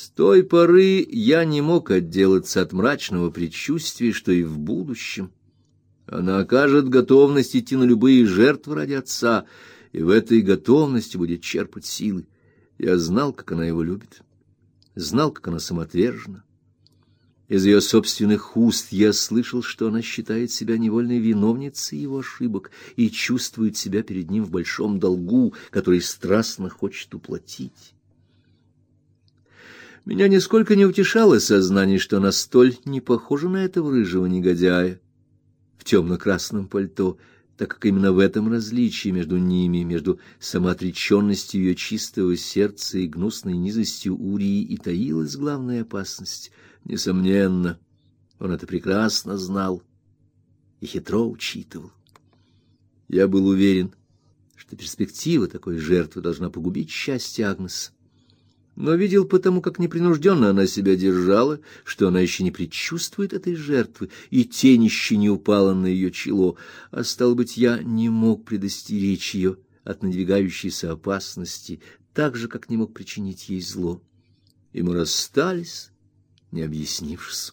С той поры я не мог отделаться от мрачного предчувствия, что и в будущем она окажет готовность идти на любые жертвы ради отца, и в этой готовности будет черпать силы. Я знал, как она его любит, знал, как она самоотвержена. Из ее собственных уст я слышал, что она считает себя невольной виновницей его ошибок и чувствует себя перед ним в большом долгу, который страстно хочет уплатить. Меня нисколько не утешало сознание, что она столь не похожа на этого рыжего негодяя в темно-красном пальто, так как именно в этом различии между ними, между самоотреченностью ее чистого сердца и гнусной низостью Урии и таилась главная опасность — Несомненно, он это прекрасно знал и хитро учитывал. Я был уверен, что перспектива такой жертвы должна погубить счастье Агнес. Но видел потому, как непринужденно она себя держала, что она еще не предчувствует этой жертвы, и тень еще не упала на ее чело, а, стал быть, я не мог предостеречь ее от надвигающейся опасности, так же, как не мог причинить ей зло. И мы расстались, не объяснившись.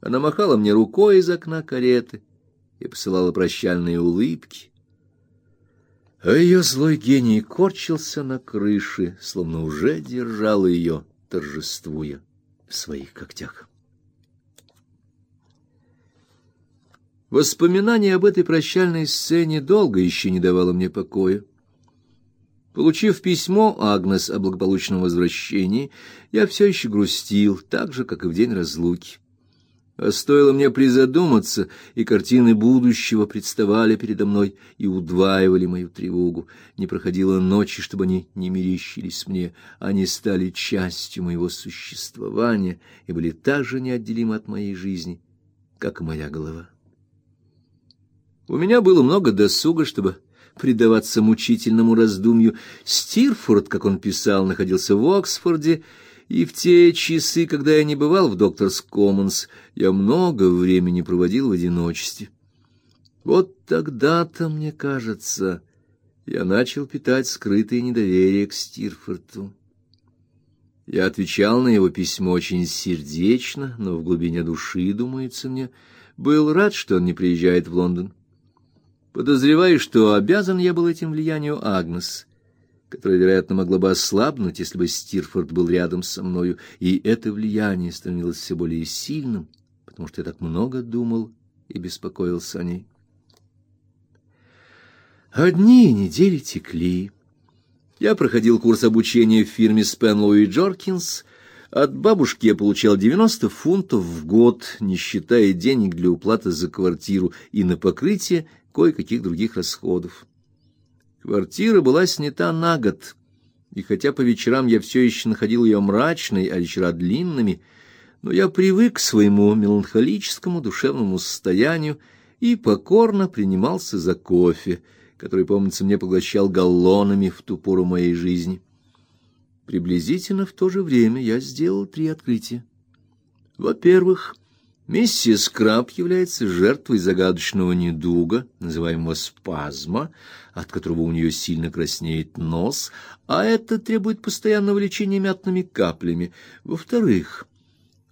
Она махала мне рукой из окна кареты и посылала прощальные улыбки. А ее злой гений корчился на крыше, словно уже держал ее, торжествуя в своих когтях. Воспоминание об этой прощальной сцене долго еще не давало мне покоя. Получив письмо Агнес о благополучном возвращении, я все еще грустил, так же, как и в день разлуки. А стоило мне призадуматься, и картины будущего представали передо мной и удваивали мою тревогу. Не проходило ночи, чтобы они не мерещились мне, они стали частью моего существования и были так же неотделимы от моей жизни, как и моя голова. У меня было много досуга, чтобы предаваться мучительному раздумью. Стирфорд, как он писал, находился в Оксфорде, и в те часы, когда я не бывал в Докторс Коммонс, я много времени проводил в одиночестве. Вот тогда-то, мне кажется, я начал питать скрытое недоверие к Стирфорду. Я отвечал на его письмо очень сердечно, но в глубине души, думается мне, был рад, что он не приезжает в Лондон. Подозреваю, что обязан я был этим влиянию Агнес, которая, вероятно, могла бы ослабнуть, если бы Стирфорд был рядом со мною, и это влияние становилось все более сильным, потому что я так много думал и беспокоился о ней. Одни недели текли. Я проходил курс обучения в фирме Спенлоу и Джоркинс. От бабушки я получал 90 фунтов в год, не считая денег для уплаты за квартиру и на покрытие кое-каких других расходов. Квартира была снята на год, и хотя по вечерам я все еще находил ее мрачной, а вечера длинными, но я привык к своему меланхолическому душевному состоянию и покорно принимался за кофе, который, помнится, мне поглощал галлонами в ту пору моей жизни. Приблизительно в то же время я сделал три открытия. Во-первых, Миссис Краб является жертвой загадочного недуга, называемого спазма, от которого у нее сильно краснеет нос, а это требует постоянного лечения мятными каплями. Во-вторых,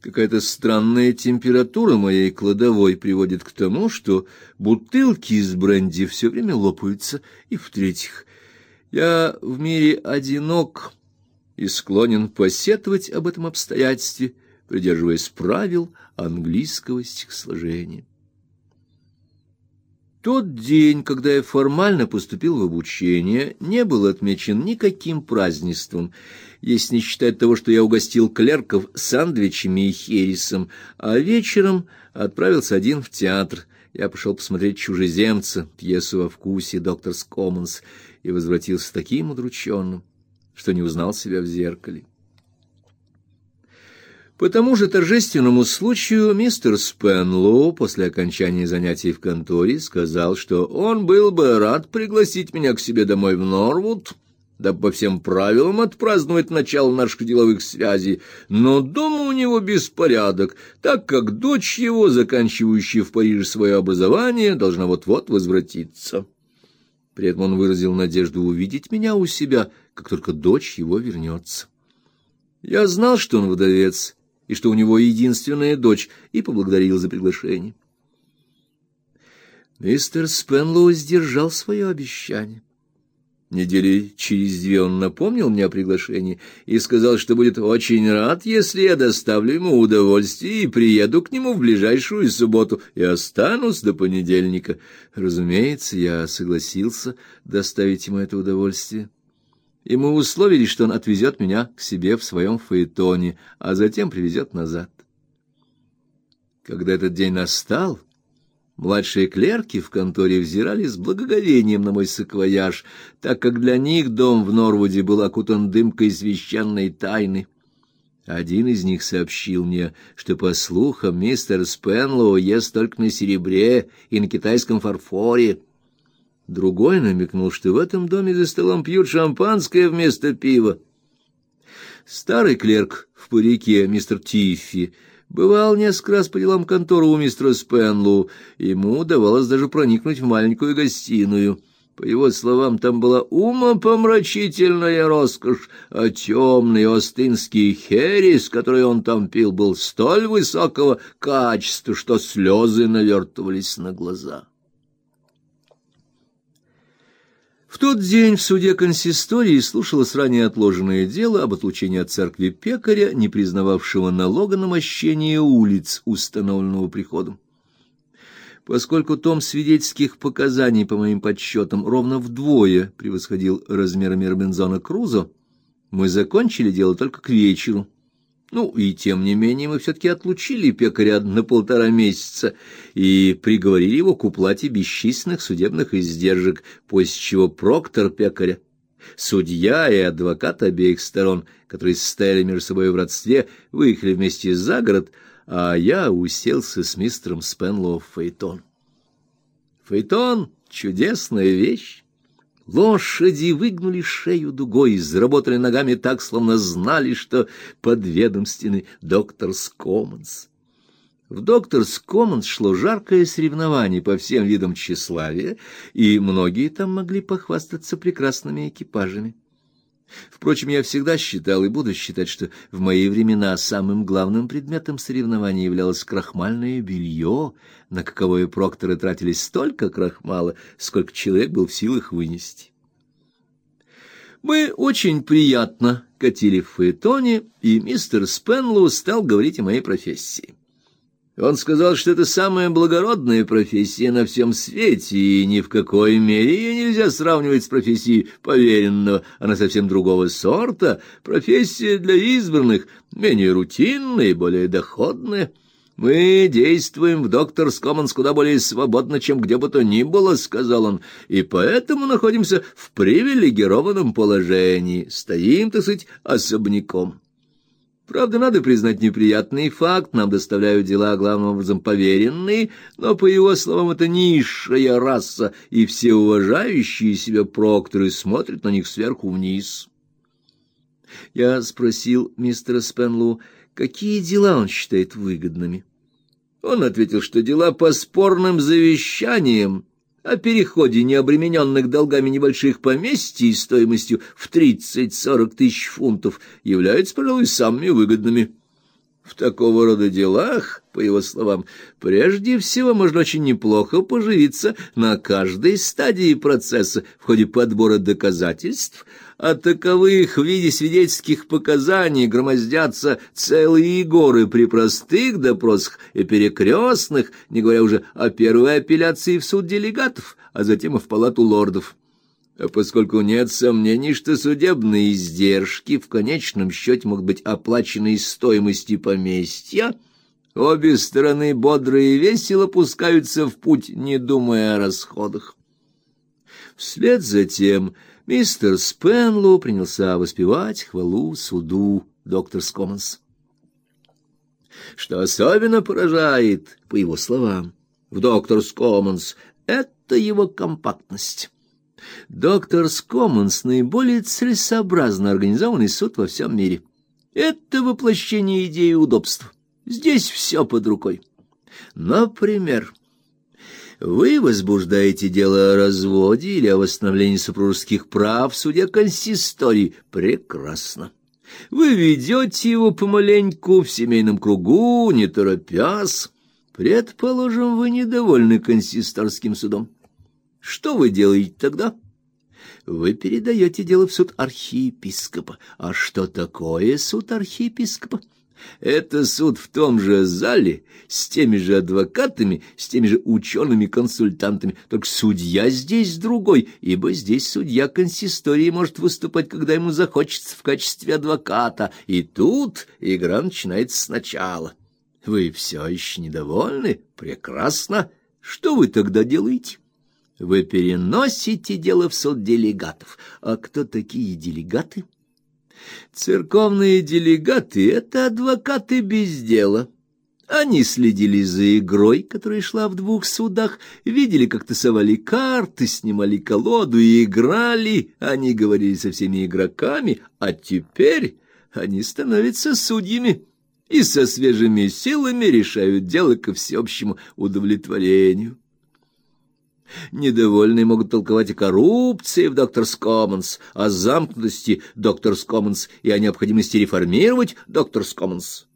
какая-то странная температура моей кладовой приводит к тому, что бутылки из бренди все время лопаются. И в-третьих, я в мире одинок и склонен посетовать об этом обстоятельстве, придерживаясь правил английского стихосложения. Тот день, когда я формально поступил в обучение, не был отмечен никаким празднеством, если не считать того, что я угостил клерков сандвичами и хересом, а вечером отправился один в театр. Я пошел посмотреть «Чужеземца», пьесу во вкусе «Докторс Коммонс», и возвратился таким удрученным, что не узнал себя в зеркале. По тому же торжественному случаю мистер Спенлоу после окончания занятий в конторе сказал, что он был бы рад пригласить меня к себе домой в Норвуд, да по всем правилам отпраздновать начало наших деловых связей, но дома у него беспорядок, так как дочь его, заканчивающая в Париже свое образование, должна вот-вот возвратиться. При этом он выразил надежду увидеть меня у себя, как только дочь его вернется. Я знал, что он вдовец, и что у него единственная дочь, и поблагодарил за приглашение. Мистер Спенлоу сдержал свое обещание. Недели через две он напомнил мне о приглашении и сказал, что будет очень рад, если я доставлю ему удовольствие и приеду к нему в ближайшую субботу и останусь до понедельника. Разумеется, я согласился доставить ему это удовольствие. И мы условились, что он отвезет меня к себе в своем фаэтоне, а затем привезет назад. Когда этот день настал, Младшие клерки в конторе взирали с благоговением на мой саквояж, так как для них дом в Норвуде был окутан дымкой священной тайны. Один из них сообщил мне, что, по слухам, мистер Спенлоу ест только на серебре и на китайском фарфоре. Другой намекнул, что в этом доме за столом пьют шампанское вместо пива. Старый клерк в парике, мистер Тиффи, Бывал несколько раз по делам конторы у мистера Спенлу, ему удавалось даже проникнуть в маленькую гостиную. По его словам, там была умопомрачительная роскошь, а темный остынский херес, который он там пил, был столь высокого качества, что слезы навертывались на глаза. В тот день в суде консистории слушалось ранее отложенное дело об отлучении от церкви пекаря, не признававшего налога на мощение улиц, установленного приходом. Поскольку том свидетельских показаний, по моим подсчетам, ровно вдвое превосходил размерами Робинзона Крузо, мы закончили дело только к вечеру. Ну, и тем не менее мы все-таки отлучили пекаря на полтора месяца и приговорили его к уплате бесчисленных судебных издержек, после чего проктор пекаря, судья и адвокат обеих сторон, которые состояли между собой в родстве, выехали вместе за город, а я уселся с мистером Спенлоу в фаэтон. Фаэтон — чудесная вещь. Лошади выгнули шею дугой заработали ногами так, словно знали, что подведомственный доктор Скоманс. В Докторс Коммонс шло жаркое соревнование по всем видам тщеславия, и многие там могли похвастаться прекрасными экипажами. Впрочем, я всегда считал и буду считать, что в мои времена самым главным предметом соревнования являлось крахмальное белье, на каковое прокторы тратили столько крахмала, сколько человек был в силах вынести. Мы очень приятно катили в фаэтоне, и мистер Спенлоу стал говорить о моей профессии. Он сказал, что это самая благородная профессия на всем свете, и ни в какой мере ее нельзя сравнивать с профессией поверенного, она совсем другого сорта, профессия для избранных, менее рутинная и более доходная. Мы действуем в Докторс Коммонс куда более свободно, чем где бы то ни было, — сказал он, — и поэтому находимся в привилегированном положении, стоим, так сказать, особняком. Правда, надо признать неприятный факт, нам доставляют дела главным образом поверенные, но, по его словам, это низшая раса, и все уважающие себя прокторы смотрят на них сверху вниз. Я спросил мистера Спенлу, какие дела он считает выгодными. Он ответил, что дела по спорным завещаниям, о переходе необремененных долгами небольших поместий стоимостью в 30-40 тысяч фунтов являются, пожалуй, самыми выгодными. В такого рода делах, по его словам, прежде всего можно очень неплохо поживиться на каждой стадии процесса в ходе подбора доказательств, а таковых в виде свидетельских показаний громоздятся целые горы при простых допросах и перекрестных, не говоря уже о первой апелляции в суд делегатов, а затем и в палату лордов. А поскольку нет сомнений, что судебные издержки в конечном счете могут быть оплачены из стоимости поместья, обе стороны бодро и весело пускаются в путь, не думая о расходах. Вслед за тем мистер Спенлоу принялся воспевать хвалу суду доктор Скоманс. Что особенно поражает, по его словам, в доктор Скоманс, это его компактность. Доктор Скоммонс наиболее целесообразно организованный суд во всем мире. Это воплощение идеи удобства. Здесь все под рукой. Например, вы возбуждаете дело о разводе или о восстановлении супружеских прав в суде консистории. Прекрасно. Вы ведете его помаленьку в семейном кругу, не торопясь. Предположим, вы недовольны консисторским судом. Что вы делаете тогда? Вы передаете дело в суд архиепископа. А что такое суд архиепископа? Это суд в том же зале, с теми же адвокатами, с теми же учеными-консультантами, только судья здесь другой, ибо здесь судья консистории может выступать, когда ему захочется в качестве адвоката, и тут игра начинается сначала. Вы все еще недовольны? Прекрасно. Что вы тогда делаете? Вы переносите дело в суд делегатов. А кто такие делегаты? Церковные делегаты — это адвокаты без дела. Они следили за игрой, которая шла в двух судах, видели, как тасовали карты, снимали колоду и играли. Они говорили со всеми игроками, а теперь они становятся судьями и со свежими силами решают дело ко всеобщему удовлетворению. Недовольные могут толковать о коррупции в Докторс Коммонс, о замкнутости Докторс Коммонс и о необходимости реформировать Докторс Коммонс.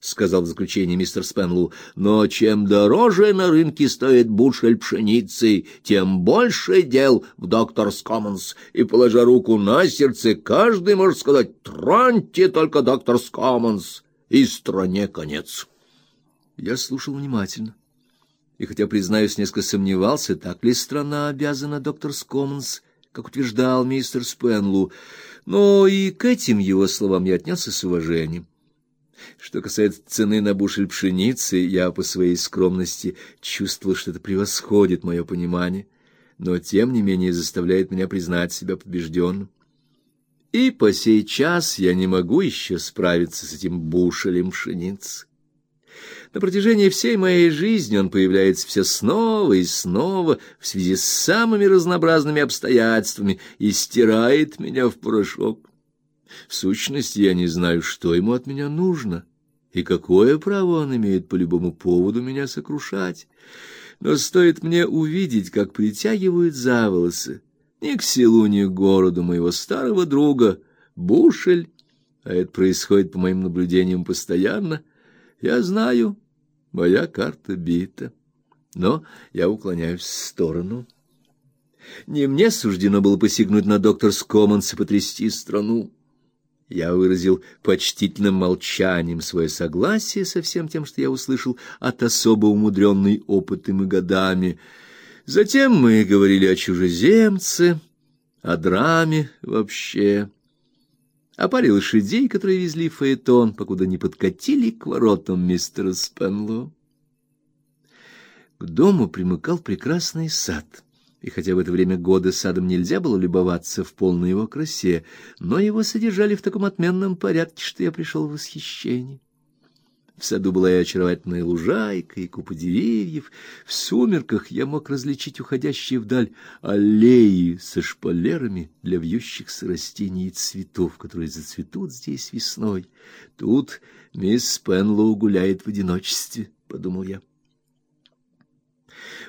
— сказал в заключение мистер Спенлу, — но чем дороже на рынке стоит бушель пшеницы, тем больше дел в Докторс Коммонс. И, положа руку на сердце, каждый может сказать «Троньте только Докторс Коммонс!» и стране конец. Я слушал внимательно и хотя, признаюсь, несколько сомневался, так ли страна обязана доктор Скоммонс, как утверждал мистер Спенлу, но и к этим его словам я отнесся с уважением. Что касается цены на бушель пшеницы, я по своей скромности чувствовал, что это превосходит мое понимание, но тем не менее заставляет меня признать себя побежденным. И по сей час я не могу еще справиться с этим бушелем пшеницы. На протяжении всей моей жизни он появляется все снова и снова в связи с самыми разнообразными обстоятельствами и стирает меня в порошок. В сущности, я не знаю, что ему от меня нужно и какое право он имеет по любому поводу меня сокрушать. Но стоит мне увидеть, как притягивают за волосы ни к селу, ни к городу моего старого друга Бушель, а это происходит по моим наблюдениям постоянно, я знаю, моя карта бита, но я уклоняюсь в сторону. Не мне суждено было посягнуть на докторс Коммонс и потрясти страну. Я выразил почтительным молчанием свое согласие со всем тем, что я услышал от особо умудренной опытом и годами. Затем мы говорили о чужеземце, о драме вообще о паре лошадей, которые везли фаэтон, покуда не подкатили к воротам мистера Спенло. К дому примыкал прекрасный сад, и хотя в это время года садом нельзя было любоваться в полной его красе, но его содержали в таком отменном порядке, что я пришел в восхищение. В саду была и очаровательная лужайка, и купа деревьев. В сумерках я мог различить уходящие вдаль аллеи со шпалерами для вьющихся растений и цветов, которые зацветут здесь весной. Тут мисс Пенлоу гуляет в одиночестве, — подумал я.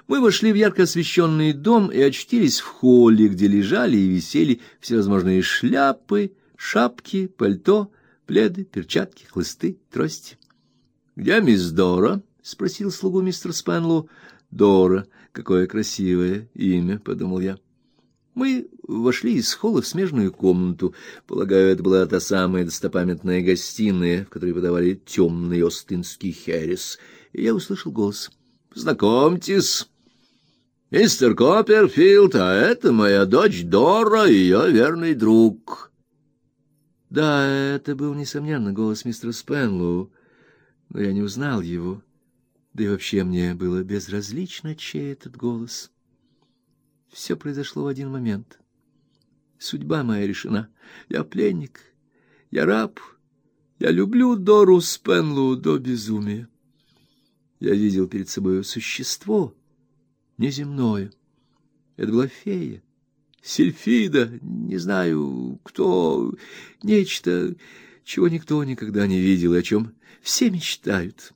Мы вошли в ярко освещенный дом и очутились в холле, где лежали и висели всевозможные шляпы, шапки, пальто, пледы, перчатки, хлысты, трости. Где мисс Дора? спросил слугу мистер Спанлу. Дора, какое красивое имя, подумал я. Мы вошли из холла в смежную комнату. Полагаю, это была та самая достопамятная гостиная, в которой подавали темный остинский херес. И я услышал голос. Знакомьтесь, мистер Копперфилд, а это моя дочь Дора и ее верный друг. Да, это был несомненно голос мистера Спенлоу но я не узнал его. Да и вообще мне было безразлично, чей этот голос. Все произошло в один момент. Судьба моя решена. Я пленник, я раб. Я люблю Дору Спенлу до безумия. Я видел перед собой существо неземное. Это была фея, сильфида, не знаю, кто, нечто, чего никто никогда не видел, о чем все мечтают.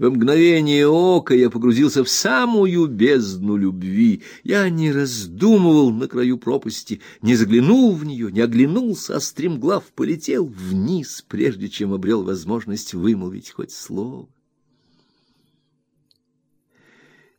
В мгновение ока я погрузился в самую бездну любви. Я не раздумывал на краю пропасти, не заглянул в нее, не оглянулся, а стремглав полетел вниз, прежде чем обрел возможность вымолвить хоть слово.